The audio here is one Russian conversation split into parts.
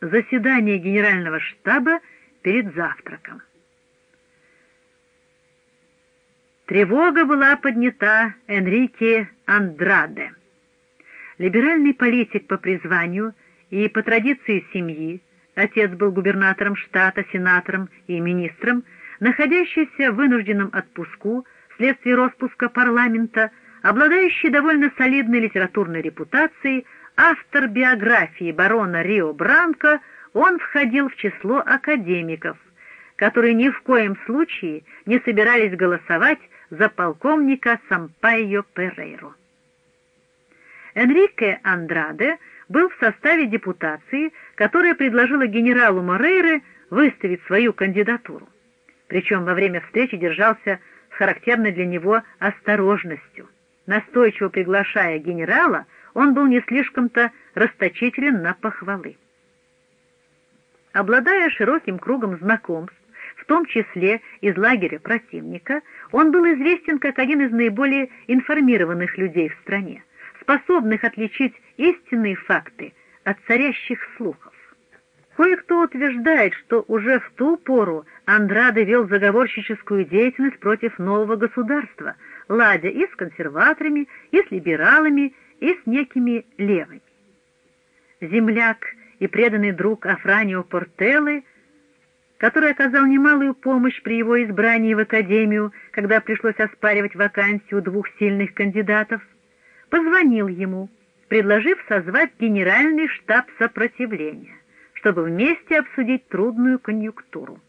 Заседание генерального штаба перед завтраком. Тревога была поднята Энрике Андраде. Либеральный политик по призванию и по традиции семьи, отец был губернатором штата, сенатором и министром, находящийся в вынужденном отпуску вследствие распуска парламента, обладающий довольно солидной литературной репутацией, автор биографии барона Рио Бранко, он входил в число академиков, которые ни в коем случае не собирались голосовать за полковника Сампайо Перейро. Энрике Андраде был в составе депутации, которая предложила генералу Морейре выставить свою кандидатуру. Причем во время встречи держался с характерной для него осторожностью. Настойчиво приглашая генерала, он был не слишком-то расточителен на похвалы. Обладая широким кругом знакомств, в том числе из лагеря противника, он был известен как один из наиболее информированных людей в стране, способных отличить истинные факты от царящих слухов. Кое-кто утверждает, что уже в ту пору Андраде вел заговорщическую деятельность против нового государства, ладя и с консерваторами, и с либералами, и с некими левыми. Земляк и преданный друг Афранио Портеллы который оказал немалую помощь при его избрании в Академию, когда пришлось оспаривать вакансию двух сильных кандидатов, позвонил ему, предложив созвать генеральный штаб сопротивления, чтобы вместе обсудить трудную конъюнктуру.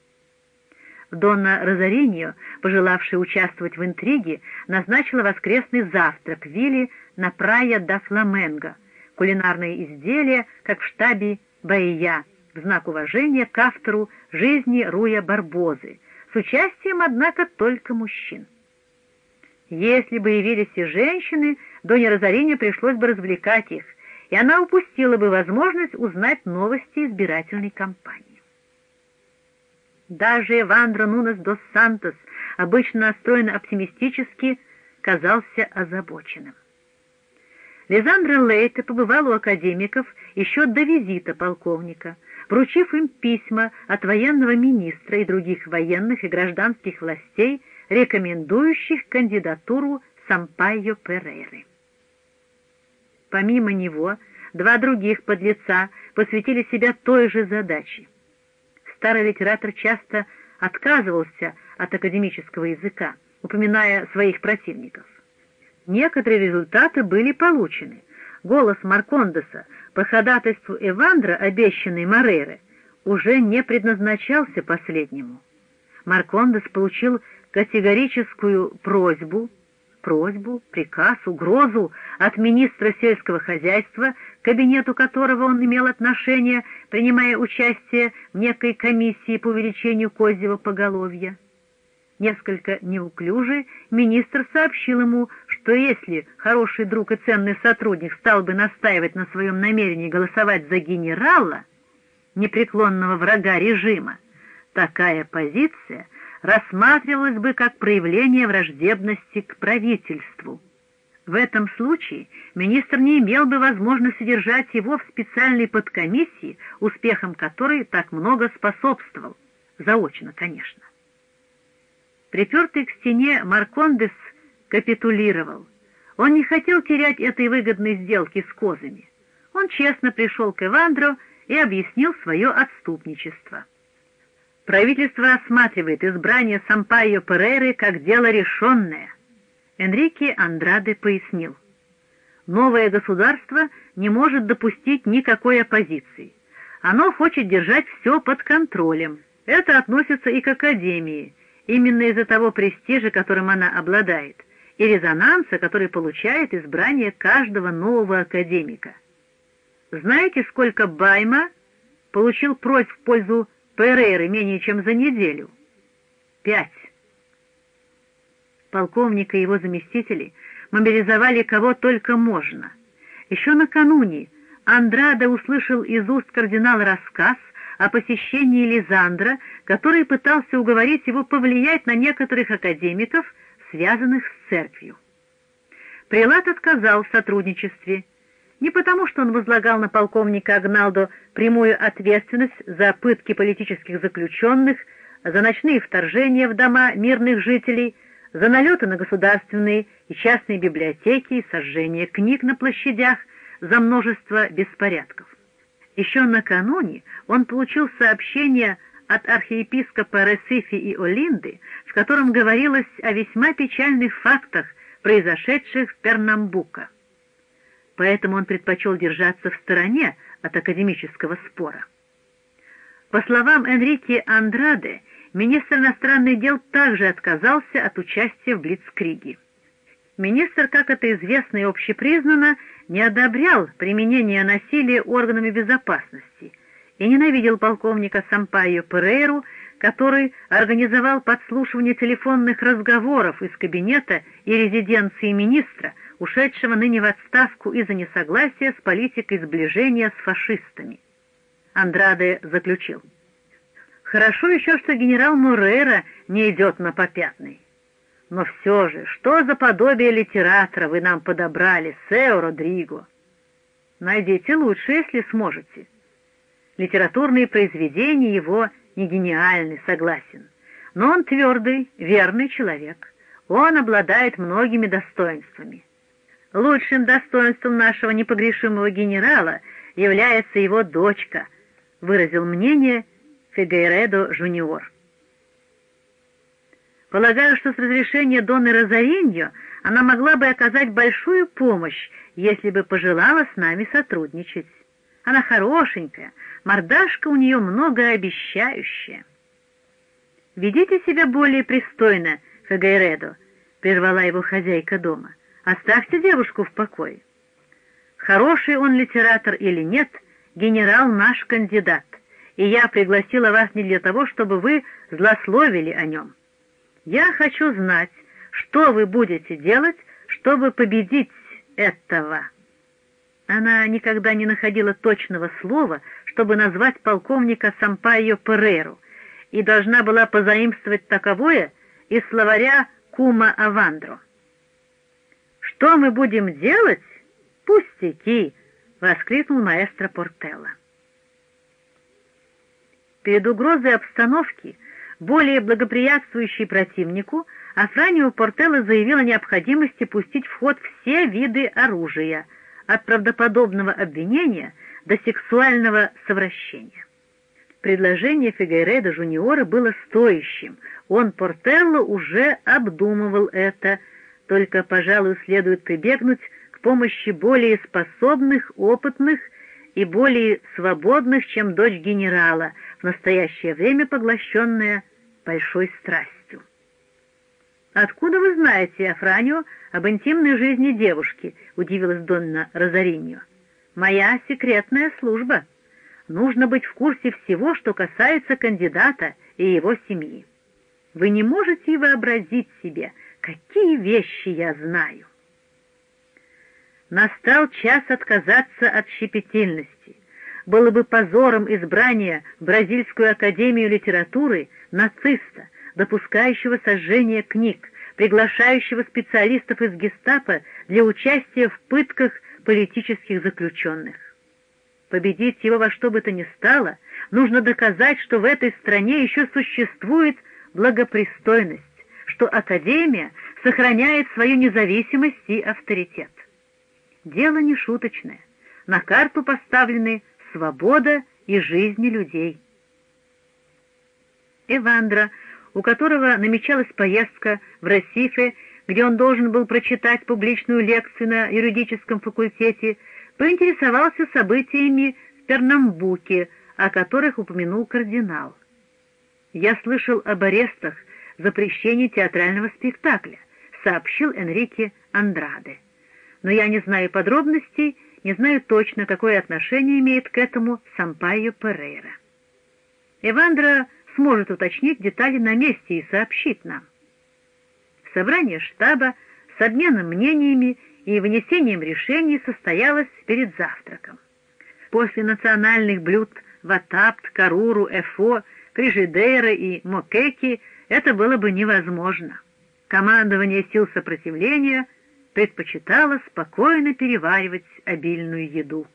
Донна Розариньо, пожелавшая участвовать в интриге, назначила воскресный завтрак вилле на Прая да Фламенго, кулинарные изделия, как в штабе Баия, в знак уважения к автору жизни Руя Барбозы, с участием, однако, только мужчин. Если бы явились и женщины, Доне Розарине пришлось бы развлекать их, и она упустила бы возможность узнать новости избирательной кампании. Даже Эвандро Нунес дос Сантос, обычно настроенный оптимистически, казался озабоченным. Лизандра Лейте побывал у академиков еще до визита полковника — вручив им письма от военного министра и других военных и гражданских властей, рекомендующих кандидатуру Сампайо Перейры. Помимо него, два других подлеца посвятили себя той же задаче. Старый литератор часто отказывался от академического языка, упоминая своих противников. Некоторые результаты были получены. Голос Маркондеса по ходатайству Эвандра, обещанный Морейре, уже не предназначался последнему. Маркондес получил категорическую просьбу, просьбу, приказ, угрозу от министра сельского хозяйства, к кабинету которого он имел отношение, принимая участие в некой комиссии по увеличению козьего поголовья. Несколько неуклюже министр сообщил ему, что если хороший друг и ценный сотрудник стал бы настаивать на своем намерении голосовать за генерала, непреклонного врага режима, такая позиция рассматривалась бы как проявление враждебности к правительству. В этом случае министр не имел бы возможности держать его в специальной подкомиссии, успехом которой так много способствовал, заочно, конечно. Припертый к стене Маркондес капитулировал. Он не хотел терять этой выгодной сделки с козами. Он честно пришел к Эвандро и объяснил свое отступничество. Правительство рассматривает избрание Сампайо Перейры как дело решенное. Энрике Андраде пояснил. Новое государство не может допустить никакой оппозиции. Оно хочет держать все под контролем. Это относится и к Академии, именно из-за того престижа, которым она обладает, и резонанса, который получает избрание каждого нового академика. Знаете, сколько Байма получил просьб в пользу Перейры менее чем за неделю? Пять. Полковник и его заместители мобилизовали кого только можно. Еще накануне Андрада услышал из уст кардинала рассказ о посещении Лизандра, который пытался уговорить его повлиять на некоторых академиков, связанных с церковью. Прилат отказал в сотрудничестве. Не потому, что он возлагал на полковника Агналдо прямую ответственность за пытки политических заключенных, за ночные вторжения в дома мирных жителей, за налеты на государственные и частные библиотеки сожжение книг на площадях, за множество беспорядков. Еще накануне он получил сообщение от архиепископа Ресифи и Олинды, в котором говорилось о весьма печальных фактах, произошедших в Пернамбука. Поэтому он предпочел держаться в стороне от академического спора. По словам Энрике Андраде, министр иностранных дел также отказался от участия в Блицкриге. Министр, как это известно и общепризнано, не одобрял применение насилия органами безопасности и ненавидел полковника Сампайо Перейру, который организовал подслушивание телефонных разговоров из кабинета и резиденции министра, ушедшего ныне в отставку из-за несогласия с политикой сближения с фашистами. Андраде заключил. «Хорошо еще, что генерал Мурера не идет на попятный. Но все же, что за подобие литератора вы нам подобрали, Сео Родриго? Найдите лучше, если сможете. Литературные произведения его не гениальны, согласен. Но он твердый, верный человек. Он обладает многими достоинствами. Лучшим достоинством нашего непогрешимого генерала является его дочка, выразил мнение Фигейредо Жуниор. Полагаю, что с разрешения Донны Розариньо она могла бы оказать большую помощь, если бы пожелала с нами сотрудничать. Она хорошенькая, мордашка у нее многообещающая. «Ведите себя более пристойно, Фагайредо», — прервала его хозяйка дома. Оставьте девушку в покое. Хороший он литератор или нет, генерал наш кандидат, и я пригласила вас не для того, чтобы вы злословили о нем. Я хочу знать, что вы будете делать, чтобы победить этого. Она никогда не находила точного слова, чтобы назвать полковника Сампайо Переру, и должна была позаимствовать таковое из словаря Кума Авандро. «Что мы будем делать? Пустяки!» — воскликнул маэстро Портелло. Перед угрозой обстановки, более благоприятствующей противнику, Афранио Портелло заявил о необходимости пустить в ход все виды оружия, от правдоподобного обвинения до сексуального совращения. Предложение Фигейреда Жуниора было стоящим, он, Портелло, уже обдумывал это, только, пожалуй, следует прибегнуть к помощи более способных, опытных и более свободных, чем дочь генерала, в настоящее время поглощенная большой страстью. «Откуда вы знаете, Афранио, об интимной жизни девушки?» — удивилась Донна Розариньо. «Моя секретная служба. Нужно быть в курсе всего, что касается кандидата и его семьи. Вы не можете вообразить себе, Какие вещи я знаю! Настал час отказаться от щепетильности. Было бы позором избрания Бразильскую академию литературы нациста, допускающего сожжение книг, приглашающего специалистов из гестапо для участия в пытках политических заключенных. Победить его во что бы то ни стало, нужно доказать, что в этой стране еще существует благопристойность что Академия сохраняет свою независимость и авторитет. Дело не шуточное. На карту поставлены свобода и жизни людей. Эвандра, у которого намечалась поездка в Росифе, где он должен был прочитать публичную лекцию на юридическом факультете, поинтересовался событиями в Пернамбуке, о которых упомянул кардинал. Я слышал об арестах запрещении театрального спектакля, сообщил Энрике Андраде. Но я не знаю подробностей, не знаю точно, какое отношение имеет к этому Сампайо Перейра. Эвандра сможет уточнить детали на месте и сообщит нам. Собрание штаба с обменом мнениями и вынесением решений состоялось перед завтраком. После национальных блюд ватапт, каруру, эфо, фрижидейра и мокеки это было бы невозможно. Командование сил сопротивления предпочитала спокойно переваривать обильную еду.